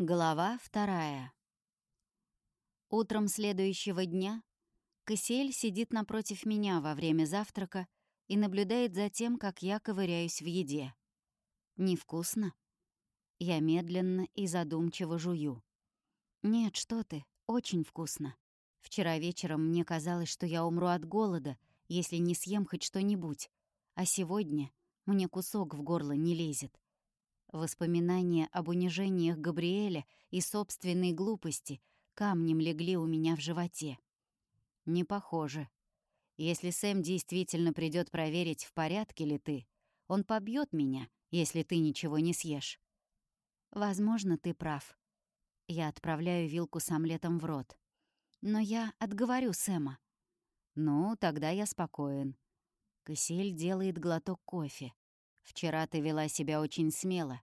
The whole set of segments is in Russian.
Глава вторая. Утром следующего дня Кассиэль сидит напротив меня во время завтрака и наблюдает за тем, как я ковыряюсь в еде. Невкусно? Я медленно и задумчиво жую. Нет, что ты, очень вкусно. Вчера вечером мне казалось, что я умру от голода, если не съем хоть что-нибудь, а сегодня мне кусок в горло не лезет. Воспоминания об унижениях Габриэля и собственной глупости камнем легли у меня в животе. Не похоже. Если Сэм действительно придет проверить, в порядке ли ты, он побьет меня, если ты ничего не съешь. Возможно, ты прав. Я отправляю вилку с омлетом в рот. Но я отговорю Сэма. Ну, тогда я спокоен. Кассиэль делает глоток кофе. Вчера ты вела себя очень смело.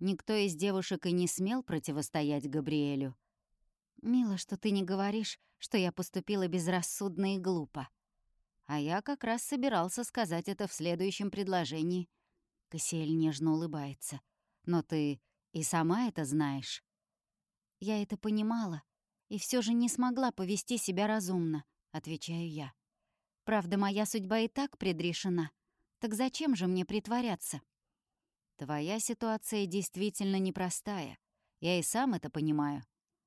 Никто из девушек и не смел противостоять Габриэлю. Мило, что ты не говоришь, что я поступила безрассудно и глупо. А я как раз собирался сказать это в следующем предложении. Кассиэль нежно улыбается. Но ты и сама это знаешь. Я это понимала, и все же не смогла повести себя разумно, отвечаю я. Правда, моя судьба и так предрешена. Так зачем же мне притворяться? Твоя ситуация действительно непростая. Я и сам это понимаю.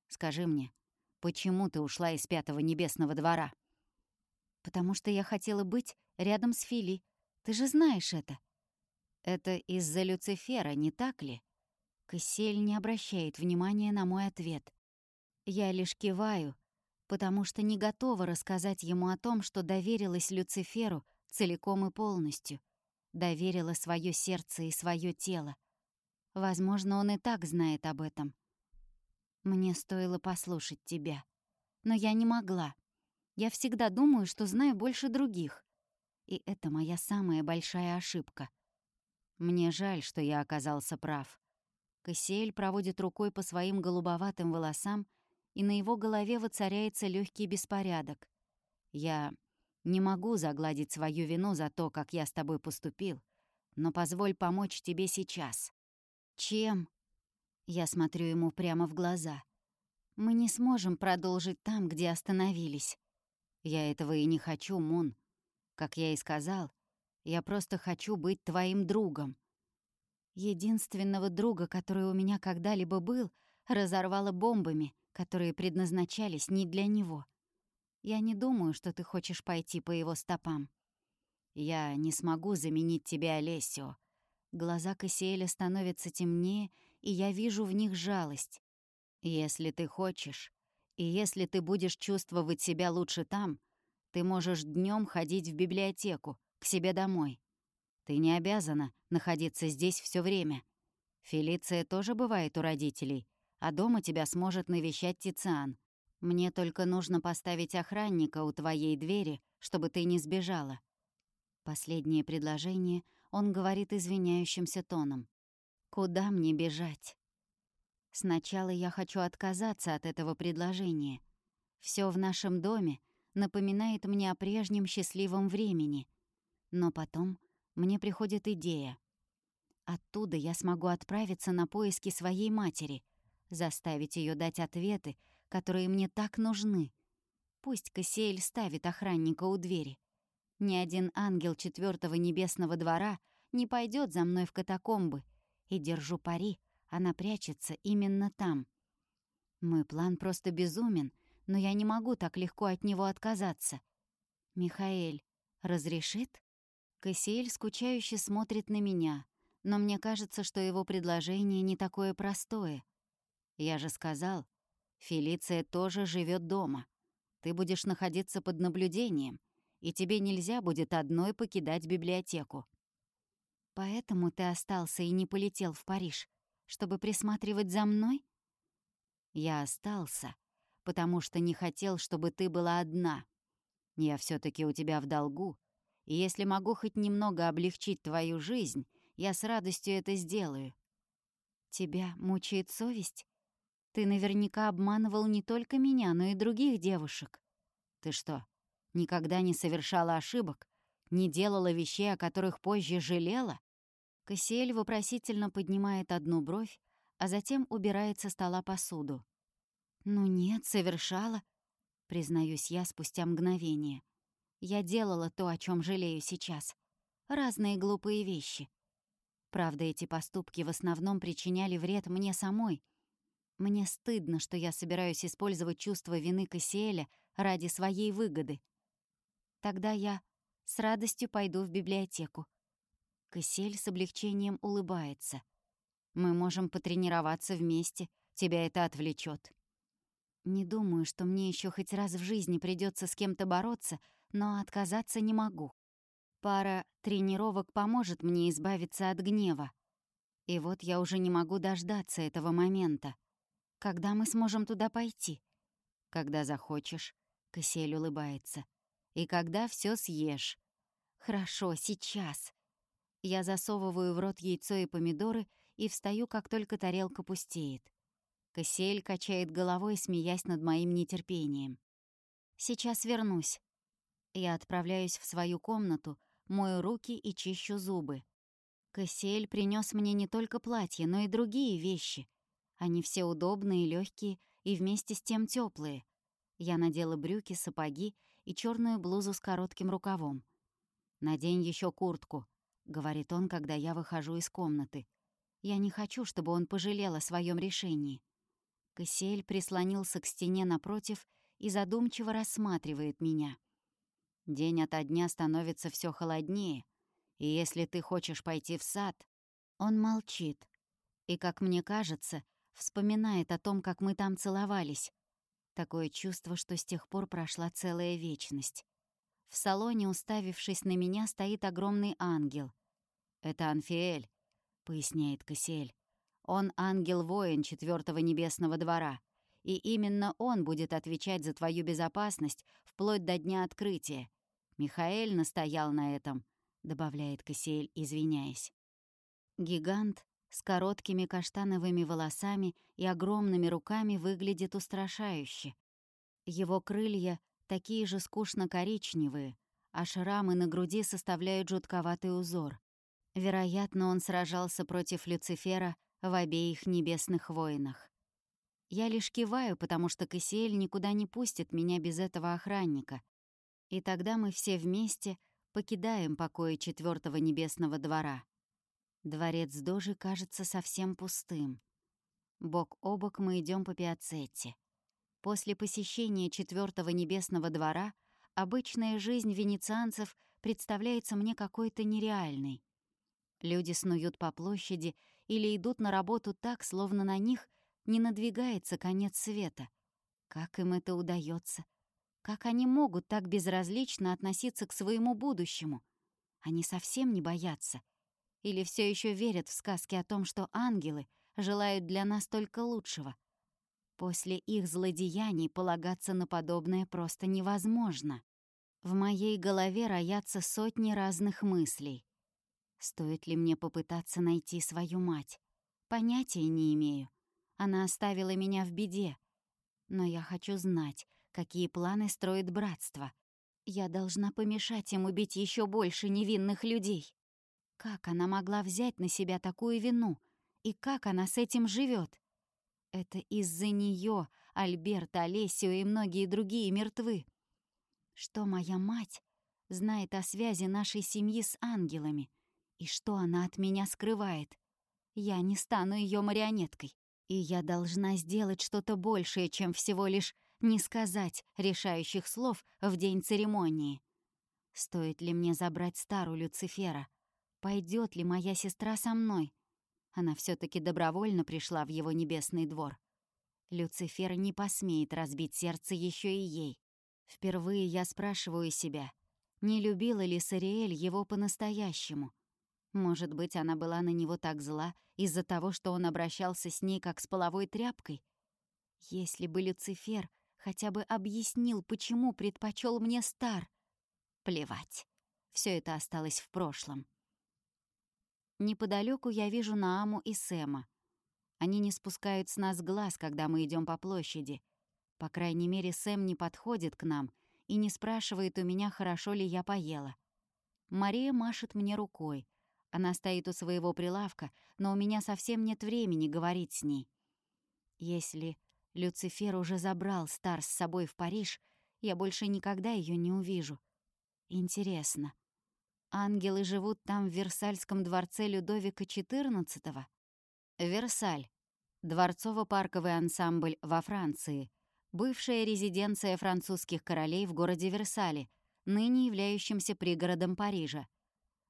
Скажи мне, почему ты ушла из Пятого Небесного двора? Потому что я хотела быть рядом с Фили. Ты же знаешь это. Это из-за Люцифера, не так ли? Кассель не обращает внимания на мой ответ. Я лишь киваю, потому что не готова рассказать ему о том, что доверилась Люциферу целиком и полностью. Доверила свое сердце и свое тело. Возможно, он и так знает об этом. Мне стоило послушать тебя. Но я не могла. Я всегда думаю, что знаю больше других. И это моя самая большая ошибка. Мне жаль, что я оказался прав. Кассиэль проводит рукой по своим голубоватым волосам, и на его голове воцаряется легкий беспорядок. Я не могу загладить свою вину за то, как я с тобой поступил, но позволь помочь тебе сейчас. Чем? Я смотрю ему прямо в глаза. Мы не сможем продолжить там, где остановились. Я этого и не хочу, Мун. Как я и сказал, я просто хочу быть твоим другом. Единственного друга, который у меня когда-либо был, разорвало бомбами, которые предназначались не для него — я не думаю, что ты хочешь пойти по его стопам. Я не смогу заменить тебя, Олесио. Глаза Кассиэля становятся темнее, и я вижу в них жалость. Если ты хочешь, и если ты будешь чувствовать себя лучше там, ты можешь днем ходить в библиотеку, к себе домой. Ты не обязана находиться здесь все время. Фелиция тоже бывает у родителей, а дома тебя сможет навещать Тициан. Мне только нужно поставить охранника у твоей двери, чтобы ты не сбежала». Последнее предложение он говорит извиняющимся тоном. «Куда мне бежать?» Сначала я хочу отказаться от этого предложения. Все в нашем доме напоминает мне о прежнем счастливом времени. Но потом мне приходит идея. Оттуда я смогу отправиться на поиски своей матери, заставить ее дать ответы, которые мне так нужны. Пусть Кассиэль ставит охранника у двери. Ни один ангел четвертого небесного двора не пойдет за мной в катакомбы, и держу пари, она прячется именно там. Мой план просто безумен, но я не могу так легко от него отказаться. Михаэль разрешит? Кассиэль скучающе смотрит на меня, но мне кажется, что его предложение не такое простое. Я же сказал, Фелиция тоже живет дома. Ты будешь находиться под наблюдением, и тебе нельзя будет одной покидать библиотеку. Поэтому ты остался и не полетел в Париж, чтобы присматривать за мной? Я остался, потому что не хотел, чтобы ты была одна. Я все таки у тебя в долгу, и если могу хоть немного облегчить твою жизнь, я с радостью это сделаю. Тебя мучает совесть? Ты наверняка обманывал не только меня, но и других девушек. Ты что, никогда не совершала ошибок? Не делала вещей, о которых позже жалела?» Кассиэль вопросительно поднимает одну бровь, а затем убирает со стола посуду. «Ну нет, совершала», — признаюсь я спустя мгновение. «Я делала то, о чем жалею сейчас. Разные глупые вещи. Правда, эти поступки в основном причиняли вред мне самой. Мне стыдно, что я собираюсь использовать чувство вины Кассиэля ради своей выгоды. Тогда я с радостью пойду в библиотеку. Кассиэль с облегчением улыбается. Мы можем потренироваться вместе, тебя это отвлечет. Не думаю, что мне еще хоть раз в жизни придется с кем-то бороться, но отказаться не могу. Пара тренировок поможет мне избавиться от гнева. И вот я уже не могу дождаться этого момента. Когда мы сможем туда пойти? Когда захочешь, Кассиэль улыбается. И когда все съешь. Хорошо, сейчас. Я засовываю в рот яйцо и помидоры и встаю, как только тарелка пустеет. Кассиэль качает головой, смеясь над моим нетерпением. «Сейчас вернусь». Я отправляюсь в свою комнату, мою руки и чищу зубы. Кассиэль принес мне не только платье, но и другие вещи. Они все удобные, легкие и вместе с тем теплые. Я надела брюки, сапоги и черную блузу с коротким рукавом. «Надень еще куртку», — говорит он, когда я выхожу из комнаты. Я не хочу, чтобы он пожалел о своем решении. Кассиэль прислонился к стене напротив и задумчиво рассматривает меня. День ото дня становится все холоднее, и если ты хочешь пойти в сад... Он молчит и, как мне кажется, вспоминает о том, как мы там целовались. Такое чувство, что с тех пор прошла целая вечность. В салоне, уставившись на меня, стоит огромный ангел. «Это Анфиэль», — поясняет Кассиэль. Он ангел-воин четвертого небесного двора, и именно он будет отвечать за твою безопасность вплоть до дня открытия. Михаэль настоял на этом, добавляет Кассиэль, извиняясь. Гигант с короткими каштановыми волосами и огромными руками выглядит устрашающе. Его крылья такие же скучно-коричневые, а шрамы на груди составляют жутковатый узор. Вероятно, он сражался против Люцифера в обеих небесных войнах. Я лишь киваю, потому что Кассиэль никуда не пустит меня без этого охранника. И тогда мы все вместе покидаем покои четвертого небесного двора. Дворец Дожи кажется совсем пустым. Бок о бок мы идем по пиацетте. После посещения четвертого небесного двора обычная жизнь венецианцев представляется мне какой-то нереальной. Люди снуют по площади или идут на работу так, словно на них не надвигается конец света. Как им это удается? Как они могут так безразлично относиться к своему будущему? Они совсем не боятся. Или все еще верят в сказки о том, что ангелы желают для нас только лучшего. После их злодеяний полагаться на подобное просто невозможно. В моей голове роятся сотни разных мыслей. Стоит ли мне попытаться найти свою мать? Понятия не имею. Она оставила меня в беде. Но я хочу знать, какие планы строит братство. Я должна помешать им убить еще больше невинных людей. Как она могла взять на себя такую вину? И как она с этим живет? Это из-за нее Альберт, Олесио и многие другие мертвы. Что моя мать знает о связи нашей семьи с ангелами? И что она от меня скрывает? Я не стану ее марионеткой. И я должна сделать что-то большее, чем всего лишь не сказать решающих слов в день церемонии. Стоит ли мне забрать старую Люцифера? Пойдет ли моя сестра со мной? Она все таки добровольно пришла в его небесный двор. Люцифер не посмеет разбить сердце еще и ей. Впервые я спрашиваю себя, не любила ли Сариэль его по-настоящему, может быть, она была на него так зла из-за того, что он обращался с ней как с половой тряпкой? Если бы Люцифер хотя бы объяснил, почему предпочел мне стар. Плевать. Все это осталось в прошлом. Неподалеку я вижу Нааму и Сэма. Они не спускают с нас глаз, когда мы идем по площади. По крайней мере, Сэм не подходит к нам и не спрашивает у меня, хорошо ли я поела. Мария машет мне рукой — Она стоит у своего прилавка, но у меня совсем нет времени говорить с ней. Если Люцифер уже забрал Стар с собой в Париж, я больше никогда ее не увижу. Интересно, ангелы живут там в Версальском дворце Людовика XIV? Версаль. Дворцово-парковый ансамбль во Франции. Бывшая резиденция французских королей в городе Версале, ныне являющемся пригородом Парижа.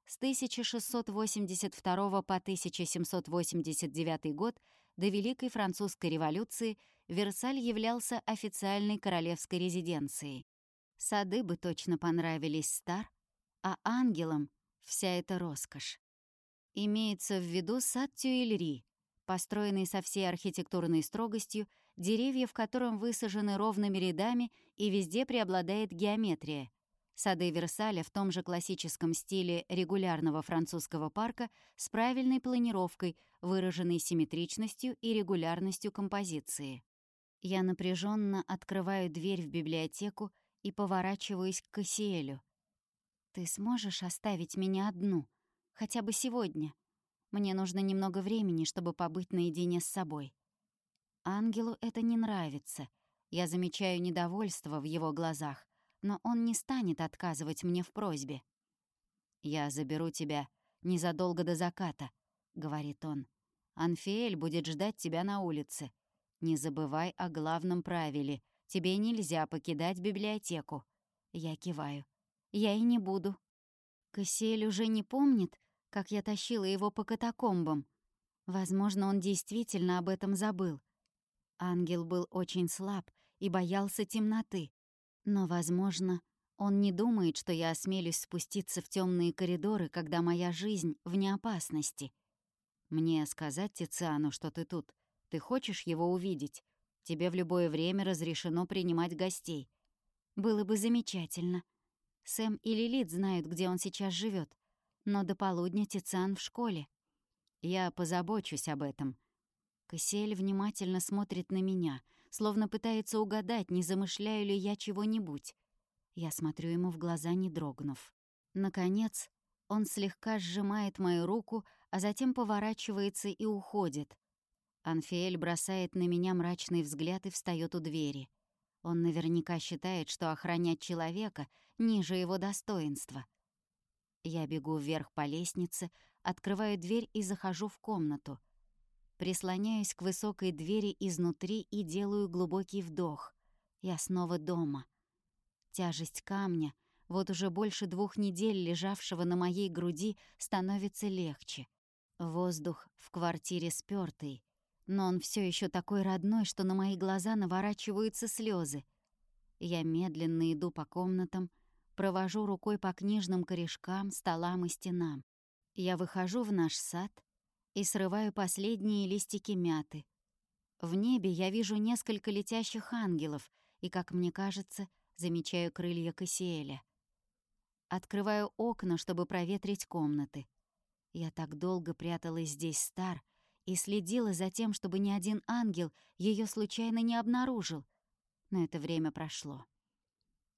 С 1682 по 1789 год до Великой Французской революции Версаль являлся официальной королевской резиденцией. Сады бы точно понравились Стар, а ангелам — вся эта роскошь. Имеется в виду сад Тюильри, построенный со всей архитектурной строгостью, деревья в котором высажены ровными рядами и везде преобладает геометрия. Сады Версаля в том же классическом стиле регулярного французского парка с правильной планировкой, выраженной симметричностью и регулярностью композиции. Я напряженно открываю дверь в библиотеку и поворачиваюсь к Кассиэлю. «Ты сможешь оставить меня одну? Хотя бы сегодня?» Мне нужно немного времени, чтобы побыть наедине с собой. Ангелу это не нравится. Я замечаю недовольство в его глазах, но он не станет отказывать мне в просьбе. «Я заберу тебя незадолго до заката», — говорит он. «Анфиэль будет ждать тебя на улице. Не забывай о главном правиле. Тебе нельзя покидать библиотеку». Я киваю. «Я и не буду». Кассиэль уже не помнит, как я тащила его по катакомбам. Возможно, он действительно об этом забыл. Ангел был очень слаб и боялся темноты. Но, возможно, он не думает, что я осмелюсь спуститься в темные коридоры, когда моя жизнь вне опасности. Мне сказать Тициану, что ты тут. Ты хочешь его увидеть? Тебе в любое время разрешено принимать гостей. Было бы замечательно. Сэм и Лилит знают, где он сейчас живет но до полудня Тициан в школе. Я позабочусь об этом. Кассиэль внимательно смотрит на меня, словно пытается угадать, не замышляю ли я чего-нибудь. Я смотрю ему в глаза, не дрогнув. Наконец, он слегка сжимает мою руку, а затем поворачивается и уходит. Анфиэль бросает на меня мрачный взгляд и встает у двери. Он наверняка считает, что охранять человека ниже его достоинства — я бегу вверх по лестнице, открываю дверь и захожу в комнату. Прислоняюсь к высокой двери изнутри и делаю глубокий вдох. Я снова дома. Тяжесть камня, вот уже больше двух недель лежавшего на моей груди, становится легче. Воздух в квартире спёртый, но он все еще такой родной, что на мои глаза наворачиваются слезы. Я медленно иду по комнатам, Провожу рукой по книжным корешкам, столам и стенам. Я выхожу в наш сад и срываю последние листики мяты. В небе я вижу несколько летящих ангелов и, как мне кажется, замечаю крылья Кассиэля. Открываю окна, чтобы проветрить комнаты. Я так долго пряталась здесь стар и следила за тем, чтобы ни один ангел ее случайно не обнаружил. Но это время прошло.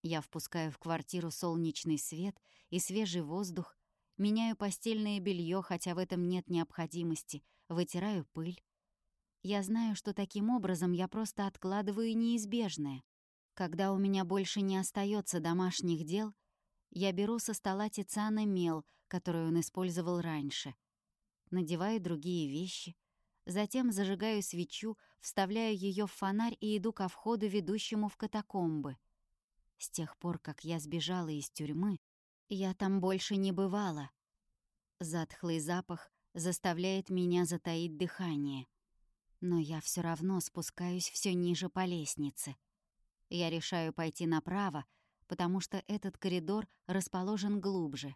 Я впускаю в квартиру солнечный свет и свежий воздух, меняю постельное белье, хотя в этом нет необходимости, вытираю пыль. Я знаю, что таким образом я просто откладываю неизбежное. Когда у меня больше не остается домашних дел, я беру со стола Тициана мел, который он использовал раньше. Надеваю другие вещи, затем зажигаю свечу, вставляю ее в фонарь и иду ко входу, ведущему в катакомбы — с тех пор, как я сбежала из тюрьмы, я там больше не бывала. Затхлый запах заставляет меня затаить дыхание. Но я все равно спускаюсь все ниже по лестнице. Я решаю пойти направо, потому что этот коридор расположен глубже.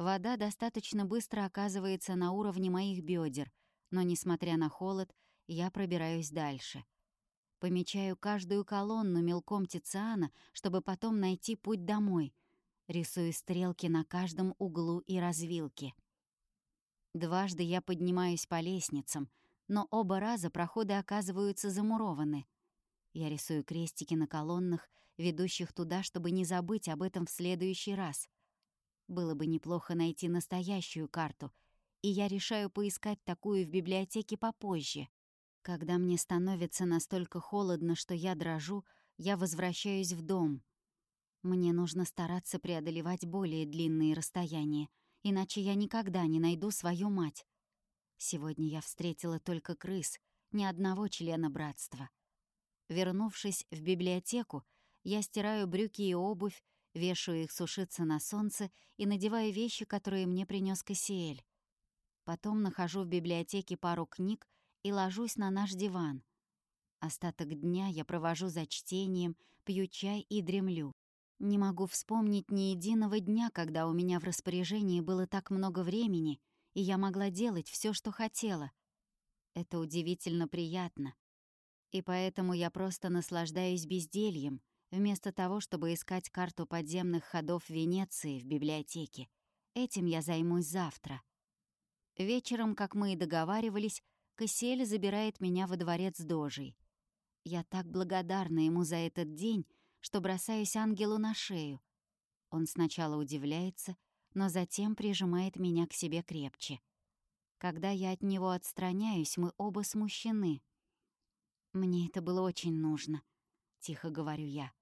Вода достаточно быстро оказывается на уровне моих бедер, но, несмотря на холод, я пробираюсь дальше — Помечаю каждую колонну мелком Тициана, чтобы потом найти путь домой. Рисую стрелки на каждом углу и развилке. Дважды я поднимаюсь по лестницам, но оба раза проходы оказываются замурованы. Я рисую крестики на колоннах, ведущих туда, чтобы не забыть об этом в следующий раз. Было бы неплохо найти настоящую карту и я решаю поискать такую в библиотеке попозже. Когда мне становится настолько холодно, что я дрожу, я возвращаюсь в дом. Мне нужно стараться преодолевать более длинные расстояния, иначе я никогда не найду свою мать. Сегодня я встретила только крыс, ни одного члена братства. Вернувшись в библиотеку, я стираю брюки и обувь, вешаю их сушиться на солнце и надеваю вещи, которые мне принес Кассиэль. Потом нахожу в библиотеке пару книг и ложусь на наш диван. Остаток дня я провожу за чтением, пью чай и дремлю. Не могу вспомнить ни единого дня, когда у меня в распоряжении было так много времени, и я могла делать все, что хотела. Это удивительно приятно. И поэтому я просто наслаждаюсь бездельем, вместо того, чтобы искать карту подземных ходов Венеции в библиотеке. Этим я займусь завтра. Вечером, как мы и договаривались, Кассиэль забирает меня во дворец Дожей. Я так благодарна ему за этот день, что бросаюсь ангелу на шею. Он сначала удивляется, но затем прижимает меня к себе крепче. Когда я от него отстраняюсь, мы оба смущены. «Мне это было очень нужно», — тихо говорю я.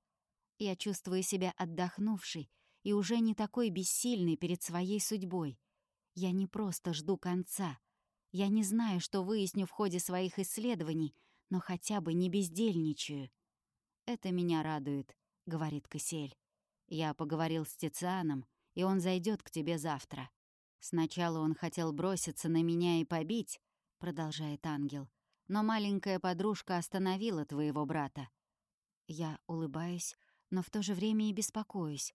Я чувствую себя отдохнувшей и уже не такой бессильной перед своей судьбой. Я не просто жду конца. Я не знаю, что выясню в ходе своих исследований, но хотя бы не бездельничаю. «Это меня радует», — говорит Кассиэль. «Я поговорил с Тицианом, и он зайдет к тебе завтра. Сначала он хотел броситься на меня и побить», — продолжает ангел, «но маленькая подружка остановила твоего брата». Я улыбаюсь, но в то же время и беспокоюсь.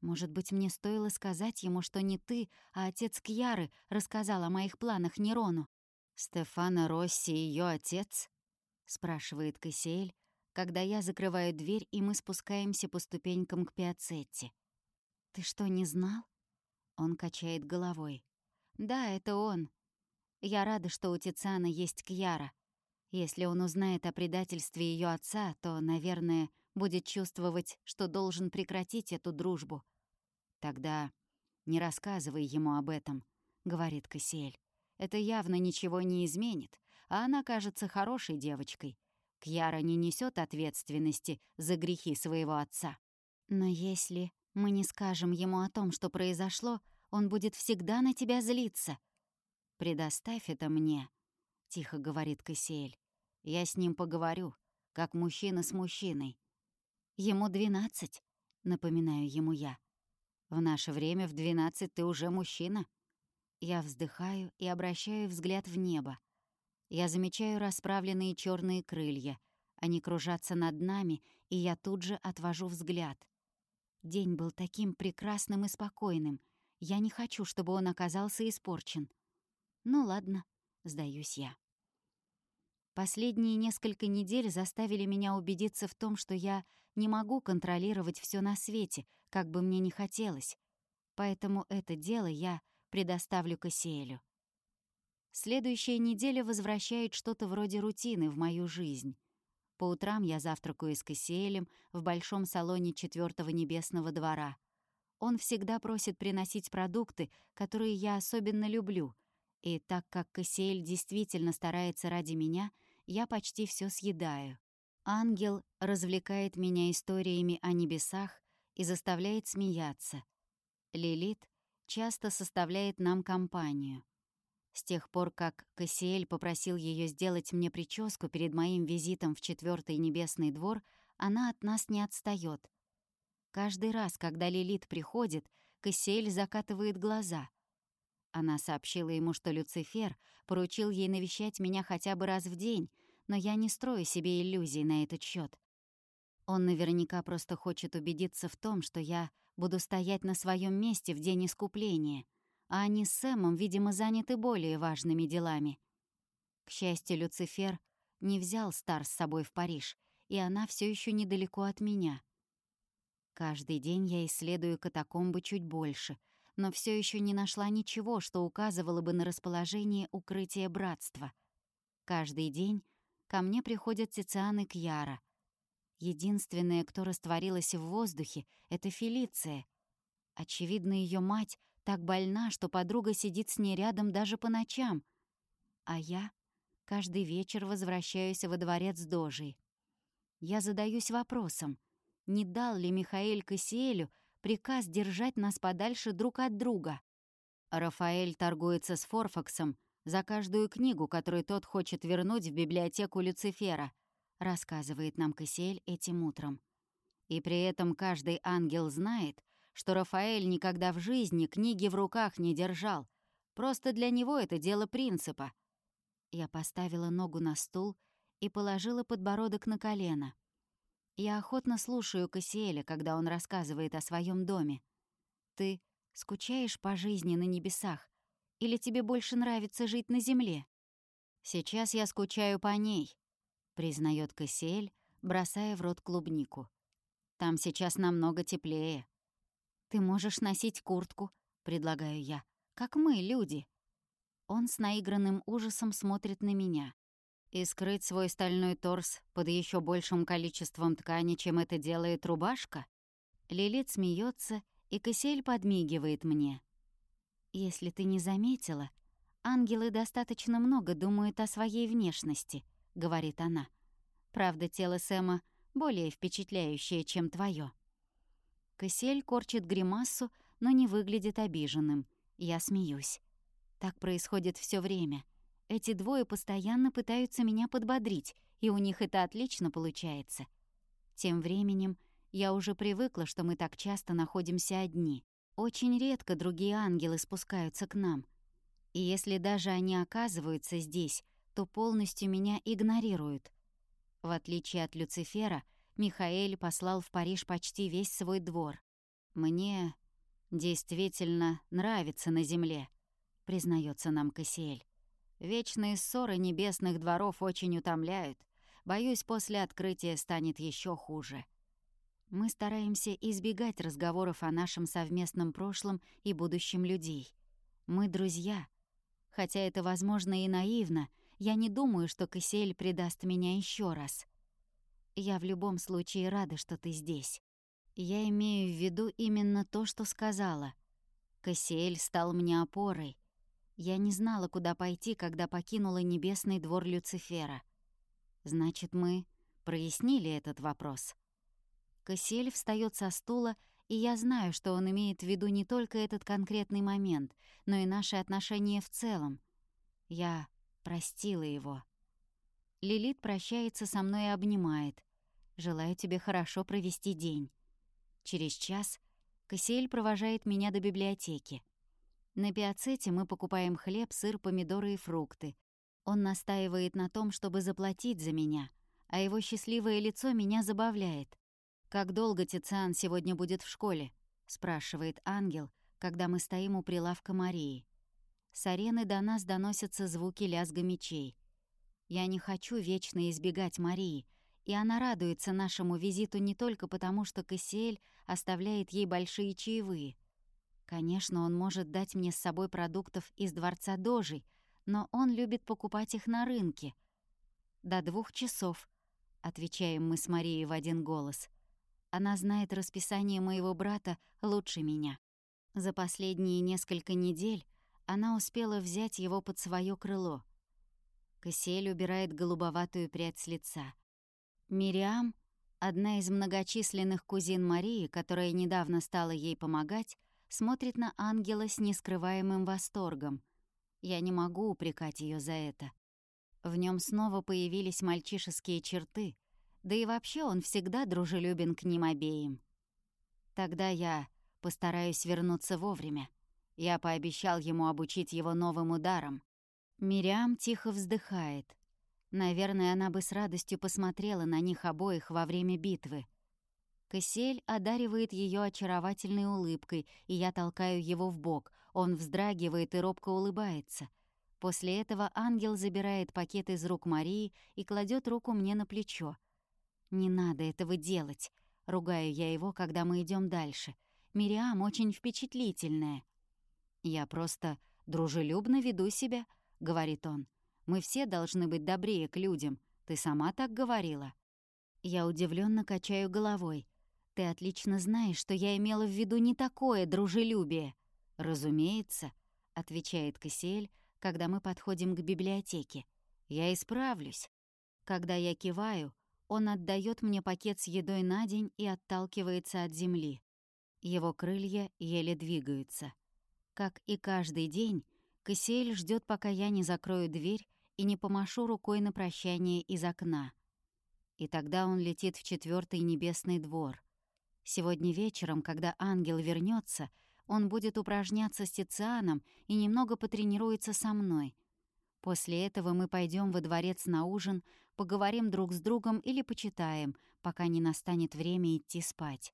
Может быть, мне стоило сказать ему, что не ты, а отец Кьяры рассказал о моих планах Нерону. «Стефано Росси ее отец?» — спрашивает Кассиэль, когда я закрываю дверь, и мы спускаемся по ступенькам к Пиацетте. «Ты что, не знал?» Он качает головой. «Да, это он. Я рада, что у Тициана есть Кьяра. Если он узнает о предательстве ее отца, то, наверное, будет чувствовать, что должен прекратить эту дружбу. Тогда не рассказывай ему об этом, говорит Кассиэль. Это явно ничего не изменит, а она кажется хорошей девочкой. Кьяра не несет ответственности за грехи своего отца. Но если мы не скажем ему о том, что произошло, он будет всегда на тебя злиться. «Предоставь это мне», — тихо говорит Кассиэль. «Я с ним поговорю, как мужчина с мужчиной. Ему двенадцать, напоминаю ему я. В наше время в двенадцать ты уже мужчина. Я вздыхаю и обращаю взгляд в небо. Я замечаю расправленные черные крылья. Они кружатся над нами, и я тут же отвожу взгляд. День был таким прекрасным и спокойным. Я не хочу, чтобы он оказался испорчен. Ну ладно, сдаюсь я. Последние несколько недель заставили меня убедиться в том, что я не могу контролировать все на свете, как бы мне ни хотелось. Поэтому это дело я предоставлю Кассиэлю. Следующая неделя возвращает что-то вроде рутины в мою жизнь. По утрам я завтракаю с Кассиэлем в большом салоне четвертого небесного двора. Он всегда просит приносить продукты, которые я особенно люблю, и так как Кассиэль действительно старается ради меня, я почти все съедаю. Ангел развлекает меня историями о небесах и заставляет смеяться. Лилит часто составляет нам компанию. С тех пор, как Кассиэль попросил ее сделать мне прическу перед моим визитом в четвертый небесный двор, она от нас не отстает. Каждый раз, когда Лилит приходит, Кассиэль закатывает глаза. Она сообщила ему, что Люцифер поручил ей навещать меня хотя бы раз в день, но я не строю себе иллюзий на этот счет. Он наверняка просто хочет убедиться в том, что я буду стоять на своем месте в день искупления, а они с Сэмом, видимо, заняты более важными делами. К счастью, Люцифер не взял Стар с собой в Париж, и она все еще недалеко от меня. Каждый день я исследую катакомбы чуть больше, но все еще не нашла ничего, что указывало бы на расположение укрытия братства. Каждый день ко мне приходят Тициан и Кьяра. Единственная, кто растворилась в воздухе, — это Фелиция. Очевидно, ее мать Так больна, что подруга сидит с ней рядом даже по ночам. А я каждый вечер возвращаюсь во дворец Дожей. Я задаюсь вопросом, не дал ли Михаэль Кассиэлю приказ держать нас подальше друг от друга. Рафаэль торгуется с Форфаксом за каждую книгу, которую тот хочет вернуть в библиотеку Люцифера, рассказывает нам Кассиэль этим утром. И при этом каждый ангел знает, что Рафаэль никогда в жизни книги в руках не держал. Просто для него это дело принципа. Я поставила ногу на стул и положила подбородок на колено. Я охотно слушаю Кассиэля, когда он рассказывает о своем доме. Ты скучаешь по жизни на небесах? Или тебе больше нравится жить на земле? Сейчас я скучаю по ней, признает Кассиэль, бросая в рот клубнику. Там сейчас намного теплее. Ты можешь носить куртку, предлагаю я, как мы, люди. Он с наигранным ужасом смотрит на меня и скрыть свой стальной торс под еще большим количеством ткани, чем это делает рубашка? Лилит смеется, и Касель подмигивает мне. Если ты не заметила, ангелы достаточно много думают о своей внешности, говорит она. Правда, тело Сэма более впечатляющее, чем твое. Касель корчит гримасу, но не выглядит обиженным. Я смеюсь. Так происходит все время — эти двое постоянно пытаются меня подбодрить, и у них это отлично получается. Тем временем я уже привыкла, что мы так часто находимся одни. Очень редко другие ангелы спускаются к нам. И если даже они оказываются здесь, то полностью меня игнорируют. В отличие от Люцифера, Михаэль послал в Париж почти весь свой двор. «Мне действительно нравится на земле», — признается нам Кассиэль. Вечные ссоры небесных дворов очень утомляют. Боюсь, после открытия станет еще хуже. Мы стараемся избегать разговоров о нашем совместном прошлом и будущем людей. Мы друзья. Хотя это, возможно, и наивно, я не думаю, что Кисель предаст меня еще раз. Я в любом случае рада, что ты здесь. Я имею в виду именно то, что сказала. Кассиэль стал мне опорой, я не знала, куда пойти, когда покинула небесный двор Люцифера. Значит, мы прояснили этот вопрос. Кассель встает со стула, и я знаю, что он имеет в виду не только этот конкретный момент, но и наши отношения в целом. Я простила его. Лилит прощается со мной и обнимает. «Желаю тебе хорошо провести день». Через час Кассиэль провожает меня до библиотеки. На пиацете мы покупаем хлеб, сыр, помидоры и фрукты. Он настаивает на том, чтобы заплатить за меня, а его счастливое лицо меня забавляет. «Как долго Тициан сегодня будет в школе?» — спрашивает ангел, когда мы стоим у прилавка Марии. С арены до нас доносятся звуки лязга мечей. Я не хочу вечно избегать Марии, и она радуется нашему визиту не только потому, что Кассиэль оставляет ей большие чаевые — Конечно, он может дать мне с собой продуктов из дворца Дожей, но он любит покупать их на рынке. До двух часов, отвечаем мы с Марией в один голос. Она знает расписание моего брата лучше меня. За последние несколько недель она успела взять его под свое крыло. Кассиэль убирает голубоватую прядь с лица. Мириам, одна из многочисленных кузин Марии, которая недавно стала ей помогать, смотрит на ангела с нескрываемым восторгом. Я не могу упрекать ее за это. В нем снова появились мальчишеские черты, да и вообще он всегда дружелюбен к ним обеим. Тогда я постараюсь вернуться вовремя. Я пообещал ему обучить его новым ударам. Мириам тихо вздыхает. Наверное, она бы с радостью посмотрела на них обоих во время битвы. Кассель одаривает ее очаровательной улыбкой, и я толкаю его в бок. Он вздрагивает и робко улыбается. После этого ангел забирает пакет из рук Марии и кладет руку мне на плечо. «Не надо этого делать», — ругаю я его, когда мы идем дальше. «Мириам очень впечатлительная». «Я просто дружелюбно веду себя», — говорит он. «Мы все должны быть добрее к людям. Ты сама так говорила». Я удивленно качаю головой. Ты отлично знаешь, что я имела в виду не такое дружелюбие. «Разумеется», — отвечает Кассиэль, когда мы подходим к библиотеке. «Я исправлюсь». Когда я киваю, он отдает мне пакет с едой на день и отталкивается от земли. Его крылья еле двигаются. Как и каждый день, Кассиэль ждет, пока я не закрою дверь и не помашу рукой на прощание из окна. И тогда он летит в четвертый небесный двор. Сегодня вечером, когда ангел вернется, он будет упражняться с Тицианом и немного потренируется со мной. После этого мы пойдем во дворец на ужин, поговорим друг с другом или почитаем, пока не настанет время идти спать.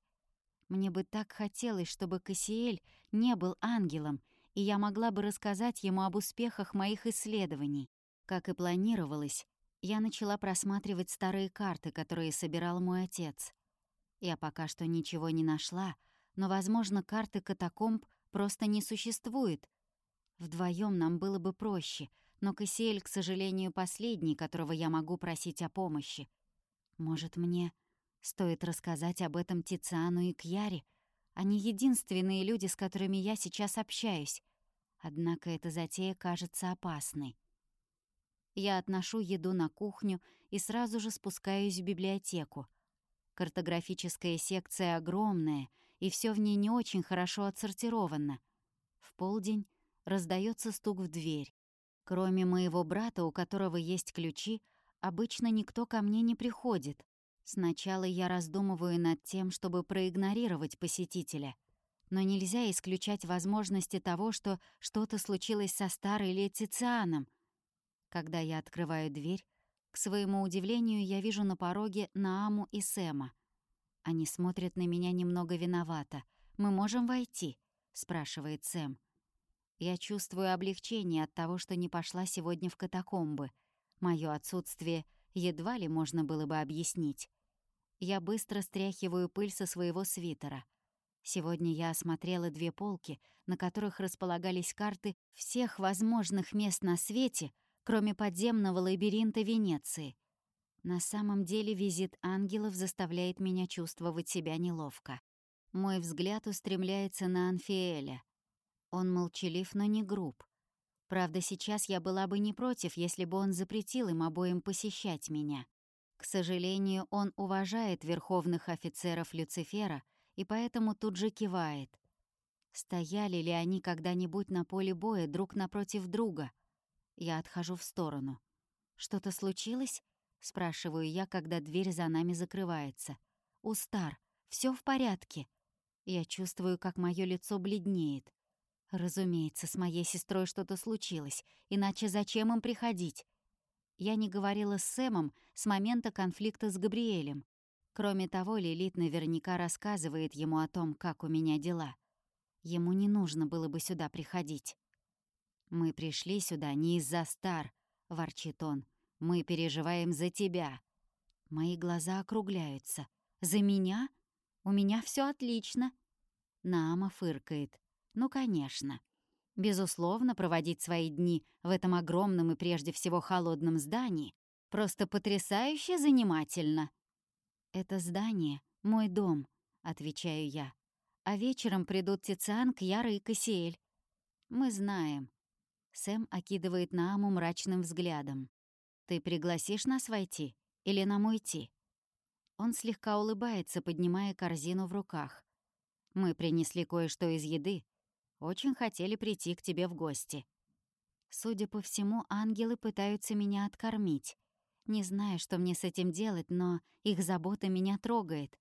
Мне бы так хотелось, чтобы Кассиэль не был ангелом, и я могла бы рассказать ему об успехах моих исследований. Как и планировалось, я начала просматривать старые карты, которые собирал мой отец. Я пока что ничего не нашла, но, возможно, карты катакомб просто не существует. Вдвоем нам было бы проще, но Кассиэль, к сожалению, последний, которого я могу просить о помощи. Может, мне Стоит рассказать об этом Тициану и Кьяре. Они единственные люди, с которыми я сейчас общаюсь. Однако эта затея кажется опасной. Я отношу еду на кухню и сразу же спускаюсь в библиотеку. Картографическая секция огромная, и все в ней не очень хорошо отсортировано. В полдень раздается стук в дверь. Кроме моего брата, у которого есть ключи, обычно никто ко мне не приходит. Сначала я раздумываю над тем, чтобы проигнорировать посетителя. Но нельзя исключать возможности того, что что-то случилось со старой Летицианом. Когда я открываю дверь, к своему удивлению, я вижу на пороге Нааму и Сэма. Они смотрят на меня немного виновато. «Мы можем войти?» — спрашивает Сэм. Я чувствую облегчение от того, что не пошла сегодня в катакомбы. Моё отсутствие едва ли можно было бы объяснить. Я быстро стряхиваю пыль со своего свитера. Сегодня я осмотрела две полки, на которых располагались карты всех возможных мест на свете, кроме подземного лабиринта Венеции. На самом деле визит ангелов заставляет меня чувствовать себя неловко. Мой взгляд устремляется на Анфиэля. Он молчалив, но не груб. Правда, сейчас я была бы не против, если бы он запретил им обоим посещать меня. К сожалению, он уважает верховных офицеров Люцифера и поэтому тут же кивает. Стояли ли они когда-нибудь на поле боя друг напротив друга? Я отхожу в сторону. «Что-то случилось?» — спрашиваю я, когда дверь за нами закрывается. «Устар, все в порядке?» Я чувствую, как мое лицо бледнеет. Разумеется, с моей сестрой что-то случилось, иначе зачем им приходить? Я не говорила с Сэмом с момента конфликта с Габриэлем. Кроме того, Лилит наверняка рассказывает ему о том, как у меня дела. Ему не нужно было бы сюда приходить. «Мы пришли сюда не из-за Стар», — ворчит он. «Мы переживаем за тебя». Мои глаза округляются. «За меня? У меня все отлично». Наама фыркает. «Ну, конечно. Безусловно, проводить свои дни в этом огромном и прежде всего холодном здании просто потрясающе занимательно. «Это здание — мой дом», — отвечаю я. «А вечером придут Тициан, Кьяра и Кассиэль. Мы знаем». Сэм окидывает Нааму мрачным взглядом. «Ты пригласишь нас войти или нам уйти?» Он слегка улыбается, поднимая корзину в руках. «Мы принесли кое-что из еды, очень хотели прийти к тебе в гости. Судя по всему, ангелы пытаются меня откормить. Не знаю, что мне с этим делать, но их забота меня трогает.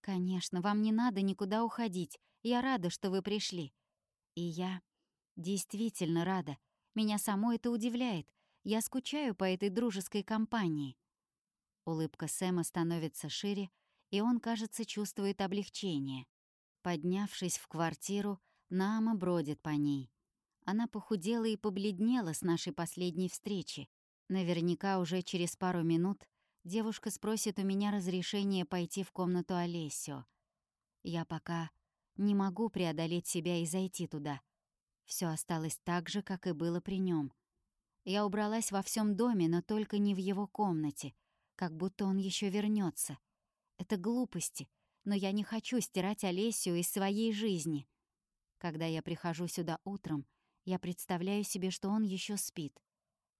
Конечно, вам не надо никуда уходить. Я рада, что вы пришли. И я действительно рада. Меня само это удивляет. Я скучаю по этой дружеской компании. Улыбка Сэма становится шире, и он, кажется, чувствует облегчение. Поднявшись в квартиру, Нама бродит по ней. Она похудела и побледнела с нашей последней встречи. Наверняка уже через пару минут девушка спросит у меня разрешение пойти в комнату Олесио. Я пока не могу преодолеть себя и зайти туда. Все осталось так же, как и было при нем. Я убралась во всем доме, но только не в его комнате, как будто он еще вернется. Это глупости, но я не хочу стирать Олесию из своей жизни. Когда я прихожу сюда утром, я представляю себе, что он еще спит.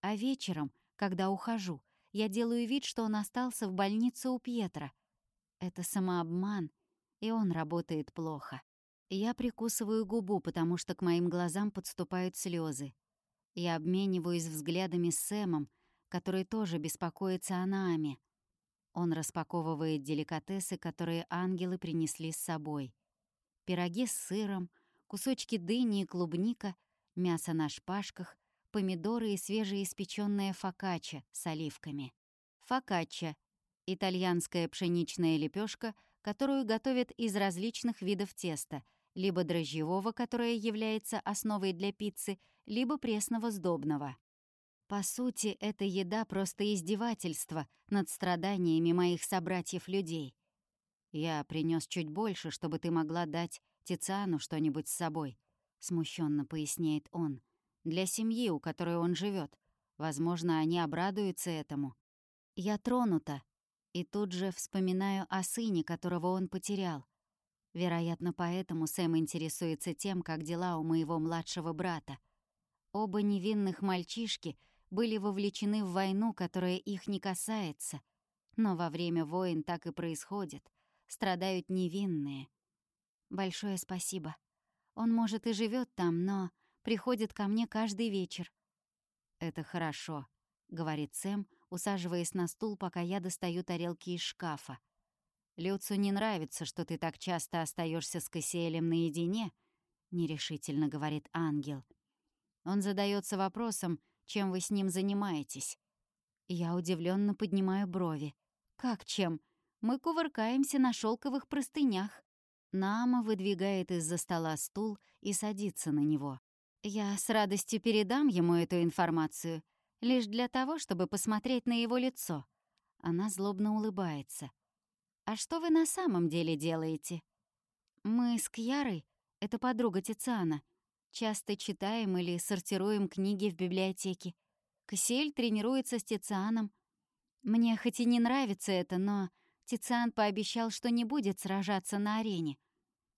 А вечером, когда ухожу, я делаю вид, что он остался в больнице у Пьетра. Это самообман, и он работает плохо. Я прикусываю губу, потому что к моим глазам подступают слезы. Я обмениваюсь взглядами с Сэмом, который тоже беспокоится о Нааме. Он распаковывает деликатесы, которые ангелы принесли с собой. Пироги с сыром, кусочки дыни и клубника, мясо на шпажках, помидоры и свежеиспечённая фокачча с оливками. Фокачча — итальянская пшеничная лепешка, которую готовят из различных видов теста, либо дрожжевого, которое является основой для пиццы, либо пресного сдобного. По сути, эта еда просто издевательство над страданиями моих собратьев-людей. Я принес чуть больше, чтобы ты могла дать Тициану что-нибудь с собой, смущенно поясняет он. Для семьи, у которой он живет. Возможно, они обрадуются этому. Я тронута, и тут же вспоминаю о сыне, которого он потерял. Вероятно, поэтому Сэм интересуется тем, как дела у моего младшего брата. Оба невинных мальчишки были вовлечены в войну, которая их не касается. Но во время войн так и происходит. Страдают невинные. Большое спасибо. Он, может, и живет там, но приходит ко мне каждый вечер. «Это хорошо», — говорит Сэм, усаживаясь на стул, пока я достаю тарелки из шкафа. «Люцу не нравится, что ты так часто остаешься с Кассиэлем наедине», — нерешительно говорит ангел. Он задается вопросом, чем вы с ним занимаетесь. Я удивленно поднимаю брови. «Как чем? Мы кувыркаемся на шелковых простынях». Нама выдвигает из-за стола стул и садится на него. Я с радостью передам ему эту информацию, лишь для того, чтобы посмотреть на его лицо. Она злобно улыбается. «А что вы на самом деле делаете?» «Мы с Кьярой, это подруга Тициана, часто читаем или сортируем книги в библиотеке. Ксель тренируется с Тицианом. Мне хоть и не нравится это, но Тициан пообещал, что не будет сражаться на арене.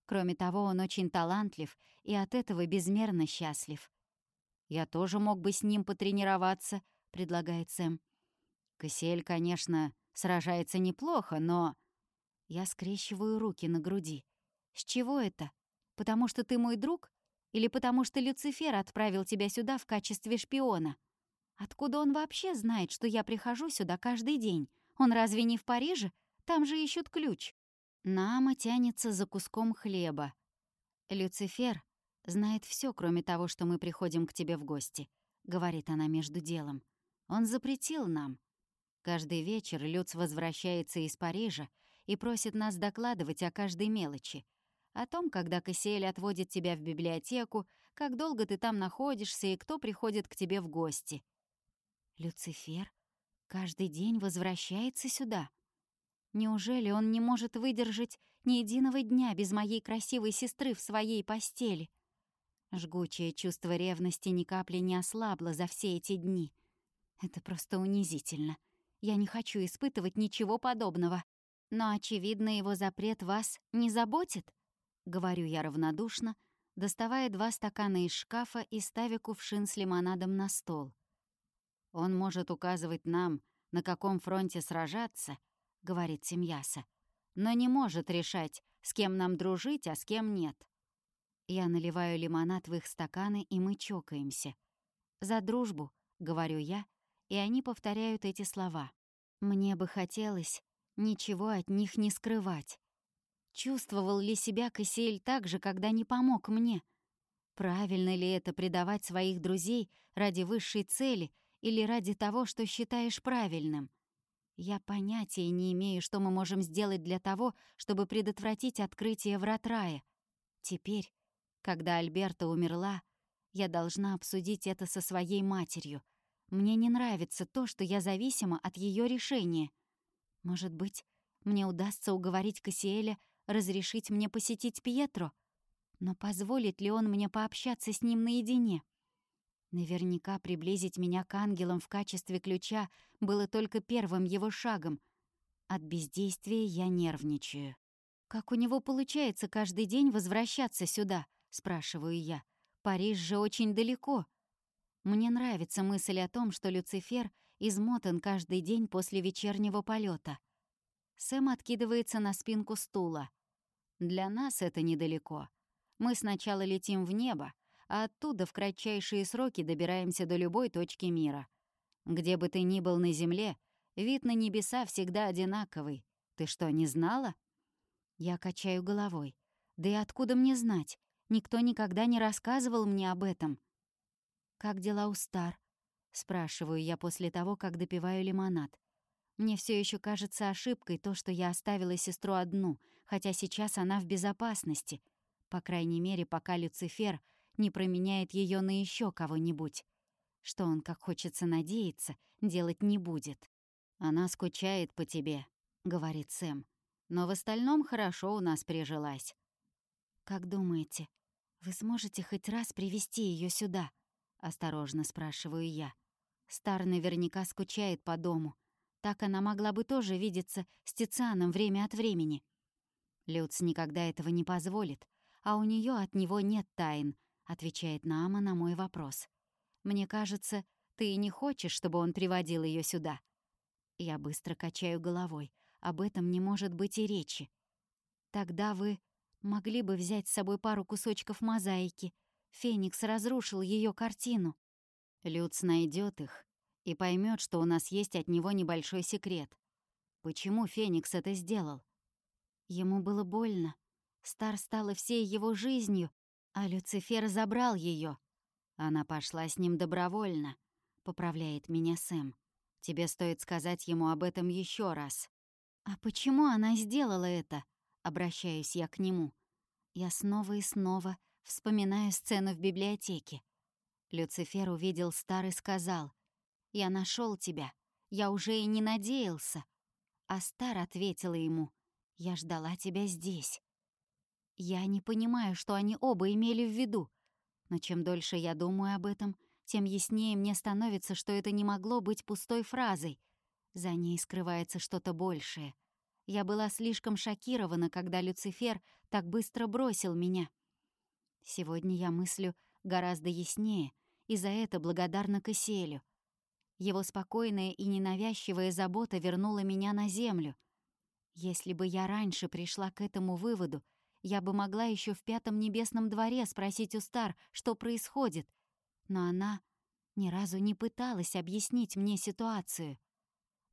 Кроме того, он очень талантлив и от этого безмерно счастлив. «Я тоже мог бы с ним потренироваться», — предлагает Сэм. «Кассиэль, конечно, сражается неплохо, но...» Я скрещиваю руки на груди. «С чего это? Потому что ты мой друг? Или потому что Люцифер отправил тебя сюда в качестве шпиона? Откуда он вообще знает, что я прихожу сюда каждый день? Он разве не в Париже? Там же ищут ключ». Нама тянется за куском хлеба. «Люцифер знает все, кроме того, что мы приходим к тебе в гости», — говорит она между делом. «Он запретил нам. Каждый вечер Люц возвращается из Парижа и просит нас докладывать о каждой мелочи. О том, когда Кассиэль отводит тебя в библиотеку, как долго ты там находишься и кто приходит к тебе в гости». «Люцифер каждый день возвращается сюда», Неужели он не может выдержать ни единого дня без моей красивой сестры в своей постели? Жгучее чувство ревности ни капли не ослабло за все эти дни. Это просто унизительно. Я не хочу испытывать ничего подобного. Но, очевидно, его запрет вас не заботит, — говорю я равнодушно, доставая два стакана из шкафа и ставя кувшин с лимонадом на стол. Он может указывать нам, на каком фронте сражаться —— говорит Семьяса, «но не может решать, с кем нам дружить, а с кем нет». Я наливаю лимонад в их стаканы, и мы чокаемся. «За дружбу», — говорю я, и они повторяют эти слова. Мне бы хотелось ничего от них не скрывать. Чувствовал ли себя Кассиэль так же, когда не помог мне? Правильно ли это предавать своих друзей ради высшей цели или ради того, что считаешь правильным? Я понятия не имею, что мы можем сделать для того, чтобы предотвратить открытие врат рая. Теперь, когда Альберта умерла, я должна обсудить это со своей матерью. Мне не нравится то, что я зависима от ее решения. Может быть, мне удастся уговорить Кассиэля разрешить мне посетить Пьетро? Но позволит ли он мне пообщаться с ним наедине? Наверняка приблизить меня к ангелам в качестве ключа было только первым его шагом. От бездействия я нервничаю. «Как у него получается каждый день возвращаться сюда?» — спрашиваю я. «Париж же очень далеко». Мне нравится мысль о том, что Люцифер измотан каждый день после вечернего полета. Сэм откидывается на спинку стула. Для нас это недалеко. Мы сначала летим в небо, а оттуда в кратчайшие сроки добираемся до любой точки мира. Где бы ты ни был на Земле, вид на небеса всегда одинаковый. Ты что, не знала? Я качаю головой. Да и откуда мне знать? Никто никогда не рассказывал мне об этом. «Как дела у Стар?» — спрашиваю я после того, как допиваю лимонад. Мне все еще кажется ошибкой то, что я оставила сестру одну, хотя сейчас она в безопасности. По крайней мере, пока Люцифер не променяет ее на еще кого-нибудь. Что он, как хочется надеяться, делать не будет. «Она скучает по тебе», — говорит Сэм. «Но в остальном хорошо у нас прижилась». «Как думаете, вы сможете хоть раз привести ее сюда?» — осторожно спрашиваю я. Стар наверняка скучает по дому. Так она могла бы тоже видеться с Тицианом время от времени. Люц никогда этого не позволит, а у нее от него нет тайн, отвечает Наама на мой вопрос. Мне кажется, ты не хочешь, чтобы он приводил ее сюда. Я быстро качаю головой. Об этом не может быть и речи. Тогда вы могли бы взять с собой пару кусочков мозаики. Феникс разрушил ее картину. Люц найдет их и поймет, что у нас есть от него небольшой секрет. Почему Феникс это сделал? Ему было больно. Стар стала всей его жизнью, а Люцифер забрал ее. Она пошла с ним добровольно, поправляет меня Сэм. Тебе стоит сказать ему об этом еще раз. А почему она сделала это? Обращаюсь я к нему. Я снова и снова вспоминаю сцену в библиотеке. Люцифер увидел Стар и сказал — я нашел тебя. Я уже и не надеялся. А Стар ответила ему. Я ждала тебя здесь. Я не понимаю, что они оба имели в виду. Но чем дольше я думаю об этом, тем яснее мне становится, что это не могло быть пустой фразой. За ней скрывается что-то большее. Я была слишком шокирована, когда Люцифер так быстро бросил меня. Сегодня я мыслю гораздо яснее, и за это благодарна Кассиэлю — его спокойная и ненавязчивая забота вернула меня на землю. Если бы я раньше пришла к этому выводу, я бы могла еще в пятом небесном дворе спросить у Стар, что происходит. Но она ни разу не пыталась объяснить мне ситуацию.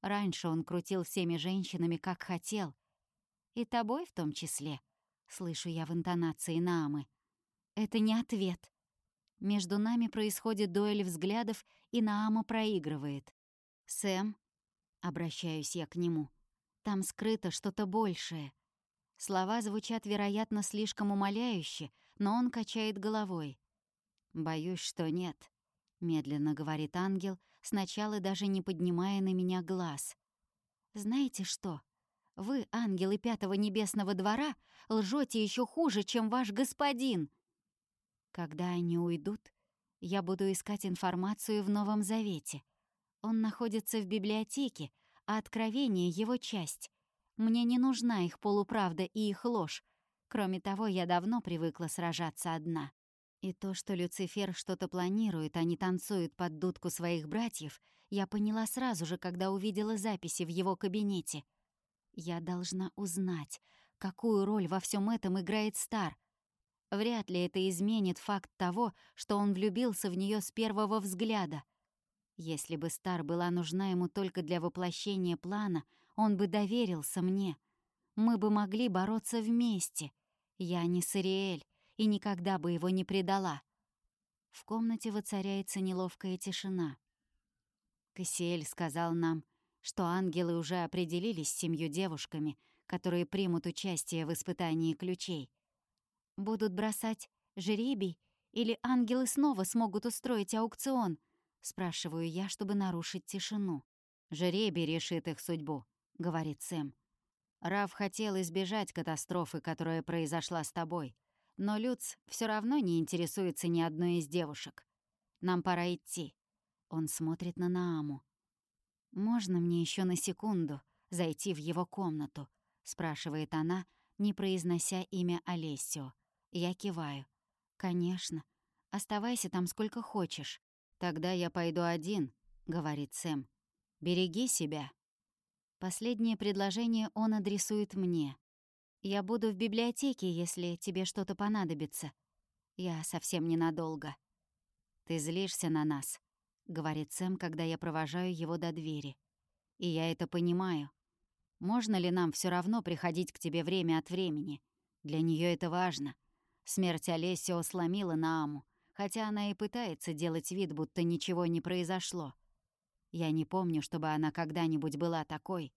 Раньше он крутил всеми женщинами, как хотел. И тобой в том числе, слышу я в интонации Наамы. Это не ответ. Между нами происходит дуэль взглядов, и Наама проигрывает. «Сэм?» — обращаюсь я к нему. «Там скрыто что-то большее». Слова звучат, вероятно, слишком умоляюще, но он качает головой. «Боюсь, что нет», — медленно говорит ангел, сначала даже не поднимая на меня глаз. «Знаете что? Вы, ангелы Пятого Небесного Двора, лжете еще хуже, чем ваш господин!» Когда они уйдут, я буду искать информацию в Новом Завете. Он находится в библиотеке, а откровение — его часть. Мне не нужна их полуправда и их ложь. Кроме того, я давно привыкла сражаться одна. И то, что Люцифер что-то планирует, а не танцует под дудку своих братьев, я поняла сразу же, когда увидела записи в его кабинете. Я должна узнать, какую роль во всем этом играет Стар — Вряд ли это изменит факт того, что он влюбился в нее с первого взгляда. Если бы Стар была нужна ему только для воплощения плана, он бы доверился мне. Мы бы могли бороться вместе. Я не Сариэль и никогда бы его не предала. В комнате воцаряется неловкая тишина. Кассиэль сказал нам, что ангелы уже определились с семью девушками, которые примут участие в испытании ключей. Будут бросать жребий или ангелы снова смогут устроить аукцион? Спрашиваю я, чтобы нарушить тишину. «Жребий решит их судьбу», — говорит Сэм. «Раф хотел избежать катастрофы, которая произошла с тобой, но Люц все равно не интересуется ни одной из девушек. Нам пора идти». Он смотрит на Нааму. «Можно мне еще на секунду зайти в его комнату?» — спрашивает она, не произнося имя Олесио. Я киваю. «Конечно. Оставайся там сколько хочешь. Тогда я пойду один», — говорит Сэм. «Береги себя». Последнее предложение он адресует мне. «Я буду в библиотеке, если тебе что-то понадобится. Я совсем ненадолго». «Ты злишься на нас», — говорит Сэм, когда я провожаю его до двери. «И я это понимаю. Можно ли нам все равно приходить к тебе время от времени? Для нее это важно. Смерть Олесио сломила Нааму, хотя она и пытается делать вид, будто ничего не произошло. Я не помню, чтобы она когда-нибудь была такой.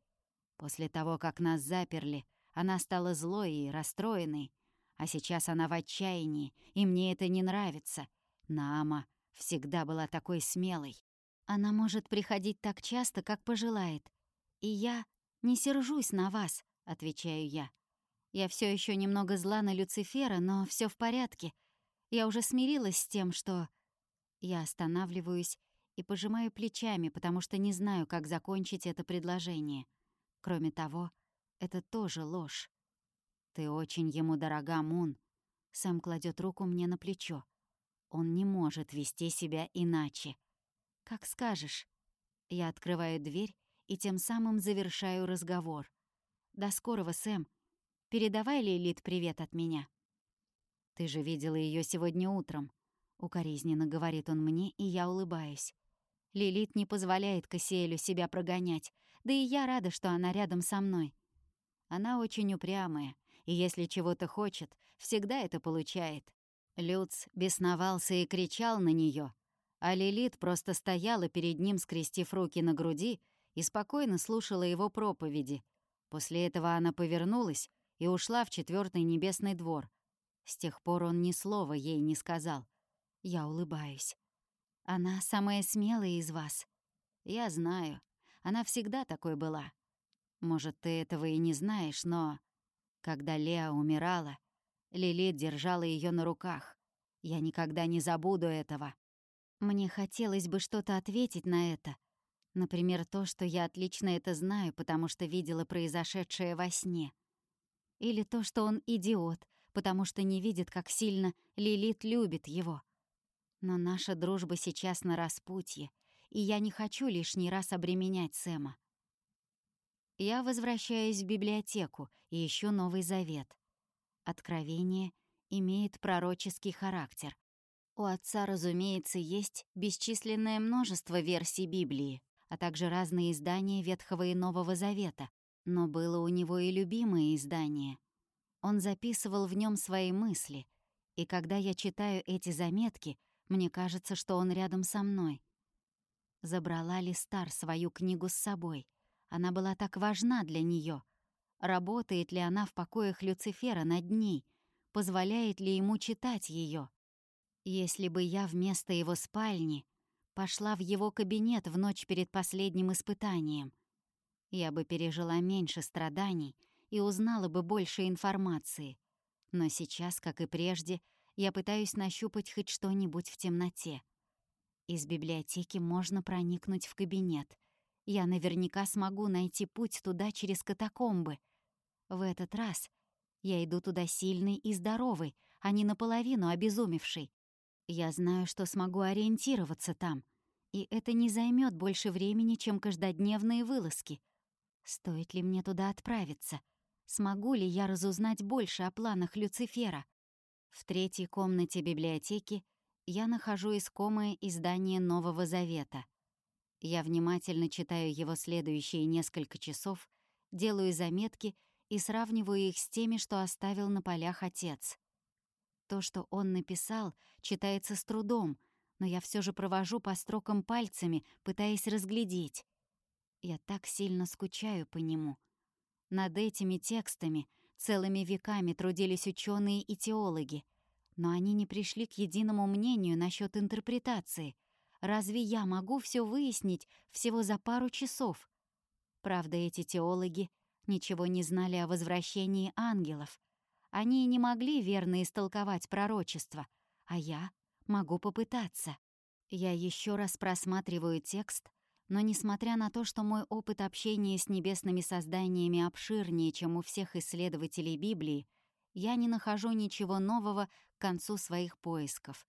После того, как нас заперли, она стала злой и расстроенной, а сейчас она в отчаянии, и мне это не нравится. Наама всегда была такой смелой. Она может приходить так часто, как пожелает. И я не сержусь на вас, отвечаю я. Я все еще немного зла на Люцифера, но все в порядке. Я уже смирилась с тем, что... Я останавливаюсь и пожимаю плечами, потому что не знаю, как закончить это предложение. Кроме того, это тоже ложь. «Ты очень ему дорога, Мун». Сэм кладет руку мне на плечо. Он не может вести себя иначе. «Как скажешь». Я открываю дверь и тем самым завершаю разговор. «До скорого, Сэм. Передавай Лилит привет от меня». «Ты же видела ее сегодня утром», — укоризненно говорит он мне, и я улыбаюсь. Лилит не позволяет Кассиэлю себя прогонять, да и я рада, что она рядом со мной. Она очень упрямая, и если чего-то хочет, всегда это получает. Люц бесновался и кричал на нее, а Лилит просто стояла перед ним, скрестив руки на груди, и спокойно слушала его проповеди. После этого она повернулась и ушла в четвертый небесный двор. С тех пор он ни слова ей не сказал. Я улыбаюсь. Она самая смелая из вас. Я знаю. Она всегда такой была. Может, ты этого и не знаешь, но... Когда Леа умирала, Лилит держала ее на руках. Я никогда не забуду этого. Мне хотелось бы что-то ответить на это. Например, то, что я отлично это знаю, потому что видела произошедшее во сне. Или то, что он идиот, потому что не видит, как сильно Лилит любит его. Но наша дружба сейчас на распутье, и я не хочу лишний раз обременять Сэма. Я возвращаюсь в библиотеку и ищу Новый Завет. Откровение имеет пророческий характер. У отца, разумеется, есть бесчисленное множество версий Библии, а также разные издания Ветхого и Нового Завета, но было у него и любимое издание. Он записывал в нем свои мысли, и когда я читаю эти заметки, мне кажется, что он рядом со мной. Забрала ли Стар свою книгу с собой? Она была так важна для нее. Работает ли она в покоях Люцифера над ней? Позволяет ли ему читать ее? Если бы я вместо его спальни пошла в его кабинет в ночь перед последним испытанием, я бы пережила меньше страданий и узнала бы больше информации. Но сейчас, как и прежде, я пытаюсь нащупать хоть что-нибудь в темноте. Из библиотеки можно проникнуть в кабинет. Я наверняка смогу найти путь туда через катакомбы — в этот раз я иду туда сильный и здоровый, а не наполовину обезумевший. Я знаю, что смогу ориентироваться там, и это не займет больше времени, чем каждодневные вылазки. Стоит ли мне туда отправиться? Смогу ли я разузнать больше о планах Люцифера? В третьей комнате библиотеки я нахожу искомое издание Нового Завета. Я внимательно читаю его следующие несколько часов, делаю заметки — и сравниваю их с теми, что оставил на полях отец. То, что он написал, читается с трудом, но я все же провожу по строкам пальцами, пытаясь разглядеть. Я так сильно скучаю по нему. Над этими текстами целыми веками трудились ученые и теологи, но они не пришли к единому мнению насчет интерпретации. Разве я могу все выяснить всего за пару часов? Правда, эти теологи — ничего не знали о возвращении ангелов. Они не могли верно истолковать пророчество, а я могу попытаться. Я еще раз просматриваю текст, но несмотря на то, что мой опыт общения с небесными созданиями обширнее, чем у всех исследователей Библии, я не нахожу ничего нового к концу своих поисков.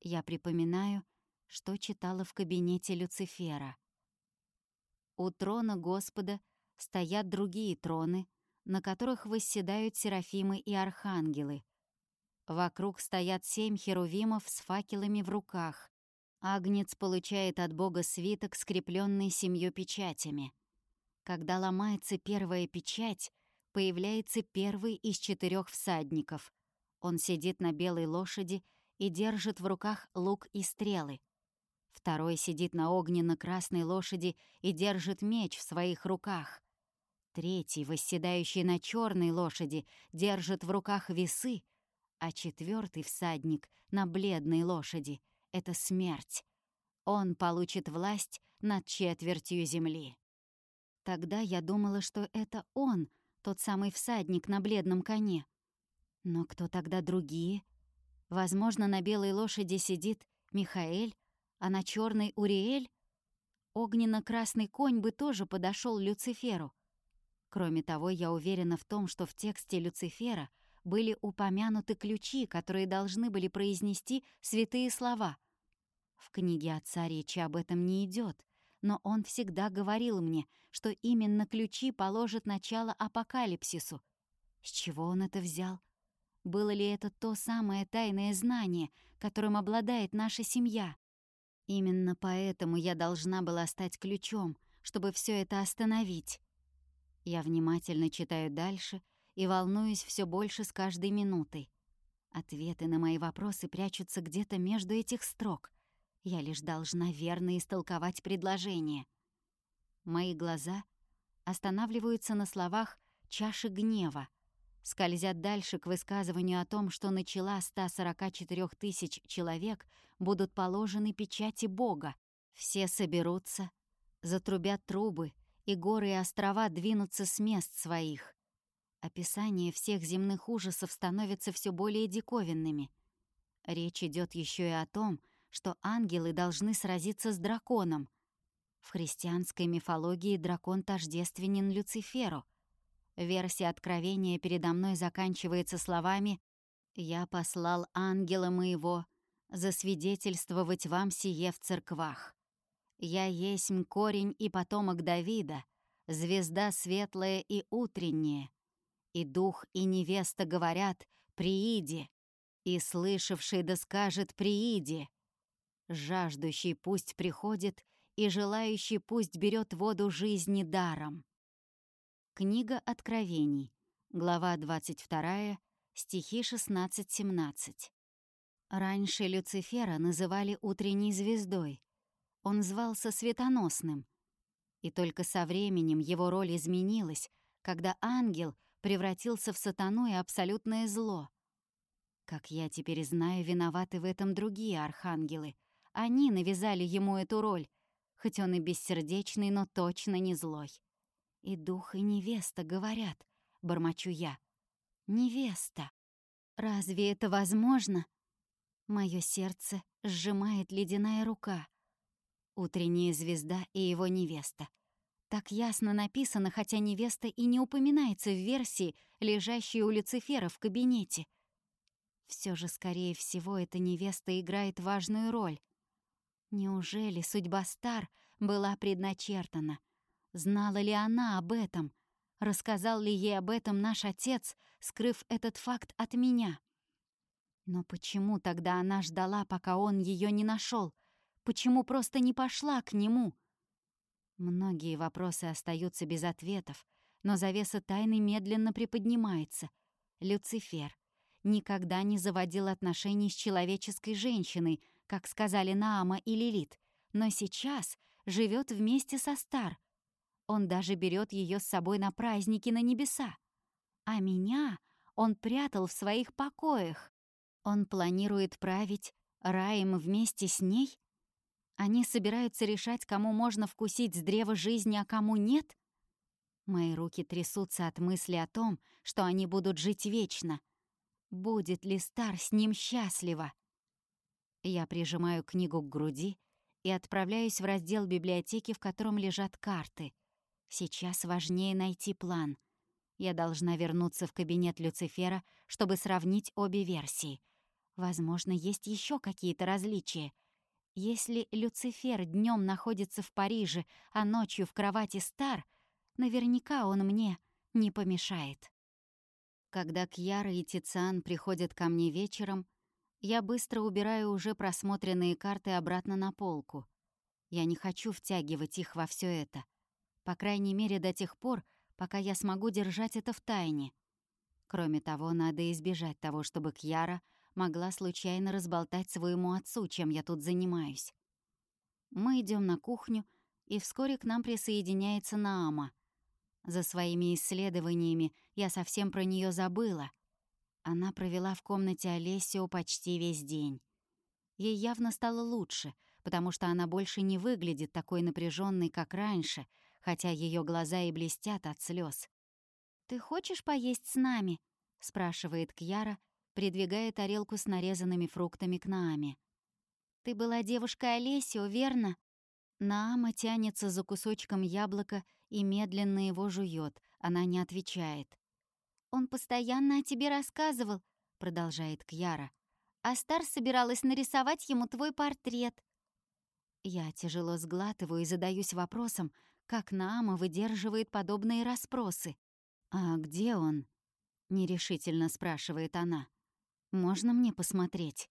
Я припоминаю, что читала в кабинете Люцифера. У трона Господа стоят другие троны, на которых восседают серафимы и архангелы. Вокруг стоят семь херувимов с факелами в руках. Агнец получает от Бога свиток, скрепленный семью печатями. Когда ломается первая печать, появляется первый из четырех всадников. Он сидит на белой лошади и держит в руках лук и стрелы. Второй сидит на огненно-красной лошади и держит меч в своих руках. Третий, восседающий на черной лошади, держит в руках весы, а четвертый всадник на бледной лошади — это смерть. Он получит власть над четвертью земли. Тогда я думала, что это он, тот самый всадник на бледном коне. Но кто тогда другие? Возможно, на белой лошади сидит Михаэль, а на черной Уриэль? Огненно-красный конь бы тоже подошел Люциферу. Кроме того, я уверена в том, что в тексте Люцифера были упомянуты ключи, которые должны были произнести святые слова. В книге отца речи об этом не идет, но он всегда говорил мне, что именно ключи положат начало апокалипсису. С чего он это взял? Было ли это то самое тайное знание, которым обладает наша семья? Именно поэтому я должна была стать ключом, чтобы все это остановить. Я внимательно читаю дальше и волнуюсь все больше с каждой минутой. Ответы на мои вопросы прячутся где-то между этих строк. Я лишь должна верно истолковать предложение. Мои глаза останавливаются на словах «чаши гнева», скользят дальше к высказыванию о том, что на чела 144 тысяч человек будут положены печати Бога. Все соберутся, затрубят трубы, и горы и острова двинутся с мест своих. Описание всех земных ужасов становится все более диковинными. Речь идет еще и о том, что ангелы должны сразиться с драконом. В христианской мифологии дракон тождественен Люциферу. Версия откровения передо мной заканчивается словами «Я послал ангела моего засвидетельствовать вам сие в церквах. Я есть корень и потомок Давида, звезда светлая и утренняя. И дух, и невеста говорят «Прииди», и слышавший да скажет «Прииди». Жаждущий пусть приходит, и желающий пусть берет воду жизни даром. Книга Откровений, глава 22, стихи 16-17. Раньше Люцифера называли утренней звездой. Он звался Светоносным. И только со временем его роль изменилась, когда ангел превратился в сатану и абсолютное зло. Как я теперь знаю, виноваты в этом другие архангелы. Они навязали ему эту роль, хоть он и бессердечный, но точно не злой. «И дух, и невеста говорят», — бормочу я. «Невеста! Разве это возможно?» Моё сердце сжимает ледяная рука. Утренняя звезда и его невеста. Так ясно написано, хотя невеста и не упоминается в версии, лежащей у Люцифера в кабинете. Все же, скорее всего, эта невеста играет важную роль. Неужели судьба Стар была предначертана? Знала ли она об этом? Рассказал ли ей об этом наш отец, скрыв этот факт от меня? Но почему тогда она ждала, пока он ее не нашел? Почему просто не пошла к нему? Многие вопросы остаются без ответов, но завеса тайны медленно приподнимается. Люцифер никогда не заводил отношений с человеческой женщиной, как сказали Наама и Лилит, но сейчас живет вместе со Стар — он даже берет ее с собой на праздники на небеса. А меня он прятал в своих покоях. Он планирует править раем вместе с ней? Они собираются решать, кому можно вкусить с древа жизни, а кому нет? Мои руки трясутся от мысли о том, что они будут жить вечно. Будет ли Стар с ним счастлива? Я прижимаю книгу к груди и отправляюсь в раздел библиотеки, в котором лежат карты. Сейчас важнее найти план. Я должна вернуться в кабинет Люцифера, чтобы сравнить обе версии. Возможно, есть еще какие-то различия. Если Люцифер днем находится в Париже, а ночью в кровати Стар, наверняка он мне не помешает. Когда Кьяра и Тициан приходят ко мне вечером, я быстро убираю уже просмотренные карты обратно на полку. Я не хочу втягивать их во все это. По крайней мере, до тех пор, пока я смогу держать это в тайне. Кроме того, надо избежать того, чтобы Кьяра могла случайно разболтать своему отцу, чем я тут занимаюсь. Мы идем на кухню, и вскоре к нам присоединяется Наама. За своими исследованиями я совсем про нее забыла. Она провела в комнате Олесио почти весь день. Ей явно стало лучше, потому что она больше не выглядит такой напряженной, как раньше, хотя ее глаза и блестят от слез. «Ты хочешь поесть с нами?» — спрашивает Кьяра, придвигая тарелку с нарезанными фруктами к Нааме. «Ты была девушкой Олесио, верно?» Наама тянется за кусочком яблока и медленно его жует. Она не отвечает. «Он постоянно о тебе рассказывал», — продолжает Кьяра. «А Стар собиралась нарисовать ему твой портрет». Я тяжело сглатываю и задаюсь вопросом, как Наама выдерживает подобные расспросы. «А где он?» — нерешительно спрашивает она. «Можно мне посмотреть?»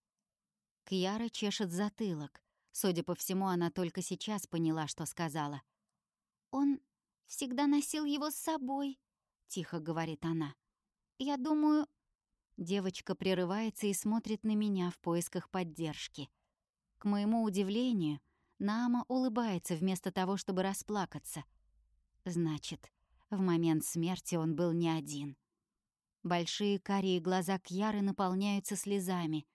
Кьяра чешет затылок. Судя по всему, она только сейчас поняла, что сказала. «Он всегда носил его с собой», — тихо говорит она. «Я думаю...» Девочка прерывается и смотрит на меня в поисках поддержки. К моему удивлению, Нама улыбается вместо того, чтобы расплакаться. Значит, в момент смерти он был не один. Большие карие глаза Кьяры наполняются слезами.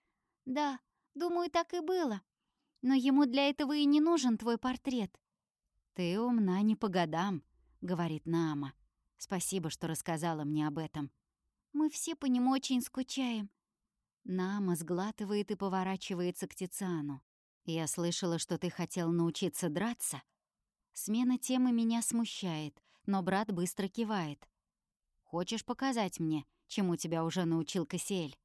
«Да, думаю, так и было. Но ему для этого и не нужен твой портрет». «Ты умна не по годам», — говорит Наама. «Спасибо, что рассказала мне об этом». Мы все по нему очень скучаем». Нама сглатывает и поворачивается к Тициану. «Я слышала, что ты хотел научиться драться». Смена темы меня смущает, но брат быстро кивает. «Хочешь показать мне, чему тебя уже научил Кассиэль?»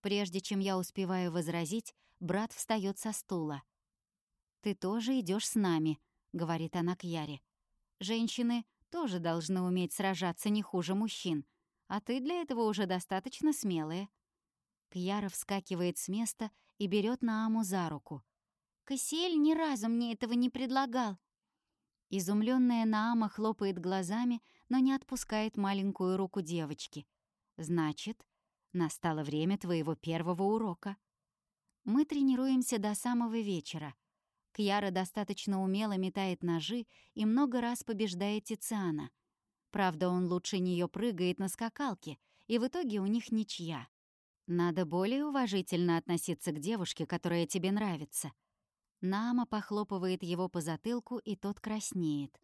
Прежде чем я успеваю возразить, брат встает со стула. «Ты тоже идешь с нами», — говорит она к Яре. «Женщины тоже должны уметь сражаться не хуже мужчин, а ты для этого уже достаточно смелая». Кьяра вскакивает с места и берет Нааму за руку. «Кассиэль ни разу мне этого не предлагал». Изумленная Наама хлопает глазами, но не отпускает маленькую руку девочки. «Значит, настало время твоего первого урока». Мы тренируемся до самого вечера. Кьяра достаточно умело метает ножи и много раз побеждает Тициана — Правда, он лучше нее прыгает на скакалке, и в итоге у них ничья. Надо более уважительно относиться к девушке, которая тебе нравится. Нама похлопывает его по затылку, и тот краснеет.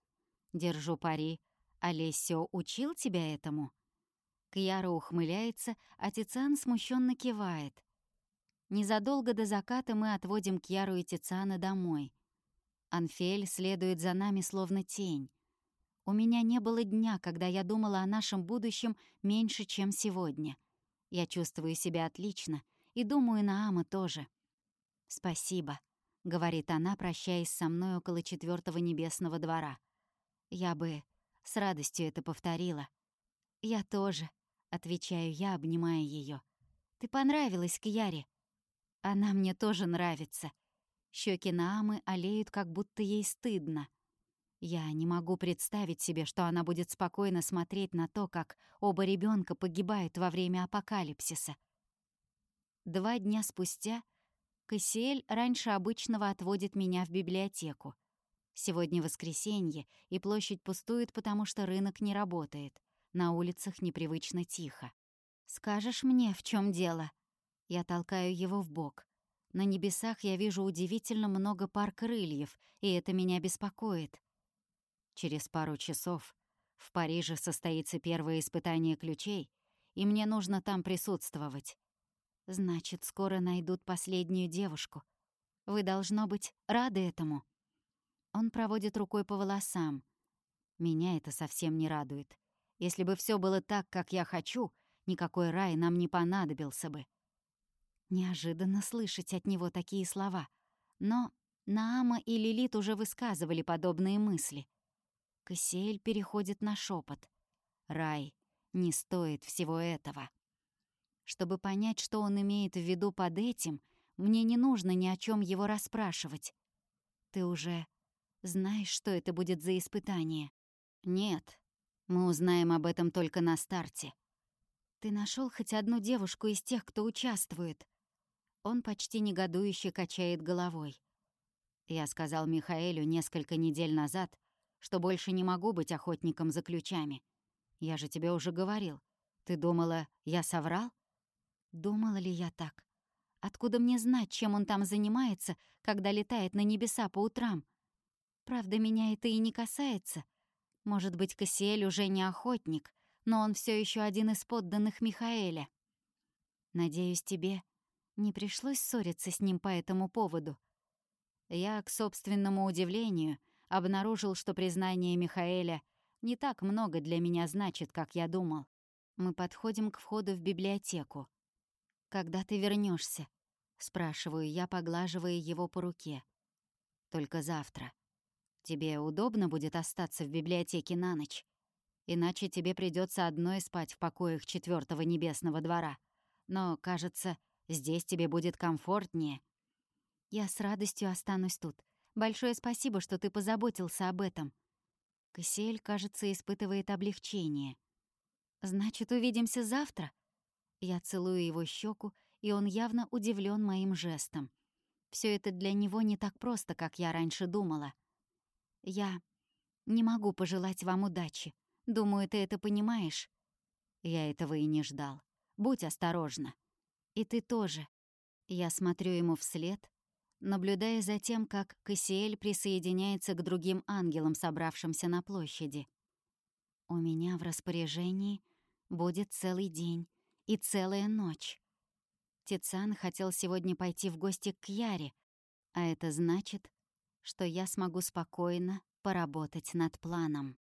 Держу пари. Олесио учил тебя этому? Кьяра ухмыляется, а Тициан смущенно кивает. Незадолго до заката мы отводим Кьяру и Тициана домой. Анфель следует за нами словно тень. У меня не было дня, когда я думала о нашем будущем меньше, чем сегодня. Я чувствую себя отлично и думаю на Ама тоже. «Спасибо», — говорит она, прощаясь со мной около четвертого небесного двора. Я бы с радостью это повторила. «Я тоже», — отвечаю я, обнимая ее. «Ты понравилась Кьяре?» «Она мне тоже нравится». Щеки Наамы олеют, как будто ей стыдно. Я не могу представить себе, что она будет спокойно смотреть на то, как оба ребенка погибают во время апокалипсиса. Два дня спустя Кассиэль раньше обычного отводит меня в библиотеку. Сегодня воскресенье, и площадь пустует, потому что рынок не работает. На улицах непривычно тихо. «Скажешь мне, в чем дело?» Я толкаю его в бок. На небесах я вижу удивительно много пар крыльев, и это меня беспокоит. Через пару часов в Париже состоится первое испытание ключей, и мне нужно там присутствовать. Значит, скоро найдут последнюю девушку. Вы, должно быть, рады этому. Он проводит рукой по волосам. Меня это совсем не радует. Если бы все было так, как я хочу, никакой рай нам не понадобился бы. Неожиданно слышать от него такие слова. Но Наама и Лилит уже высказывали подобные мысли. Кассиэль переходит на шепот. Рай не стоит всего этого. Чтобы понять, что он имеет в виду под этим, мне не нужно ни о чем его расспрашивать. Ты уже знаешь, что это будет за испытание? Нет. Мы узнаем об этом только на старте. Ты нашел хоть одну девушку из тех, кто участвует? Он почти негодующе качает головой. Я сказал Михаэлю несколько недель назад, что больше не могу быть охотником за ключами. Я же тебе уже говорил. Ты думала, я соврал? Думала ли я так? Откуда мне знать, чем он там занимается, когда летает на небеса по утрам? Правда, меня это и не касается. Может быть, Кассиэль уже не охотник, но он все еще один из подданных Михаэля. Надеюсь, тебе не пришлось ссориться с ним по этому поводу. Я, к собственному удивлению, обнаружил, что признание Михаэля не так много для меня значит, как я думал. Мы подходим к входу в библиотеку. «Когда ты вернешься? спрашиваю я, поглаживая его по руке. «Только завтра. Тебе удобно будет остаться в библиотеке на ночь? Иначе тебе придется одной спать в покоях четвертого небесного двора. Но, кажется, здесь тебе будет комфортнее». «Я с радостью останусь тут. Большое спасибо, что ты позаботился об этом». Кассиэль, кажется, испытывает облегчение. «Значит, увидимся завтра?» Я целую его щеку, и он явно удивлен моим жестом. Все это для него не так просто, как я раньше думала. Я не могу пожелать вам удачи. Думаю, ты это понимаешь. Я этого и не ждал. Будь осторожна. И ты тоже. Я смотрю ему вслед, наблюдая за тем, как Кассиэль присоединяется к другим ангелам, собравшимся на площади. У меня в распоряжении будет целый день, и целая ночь. Тициан хотел сегодня пойти в гости к Яре, а это значит, что я смогу спокойно поработать над планом.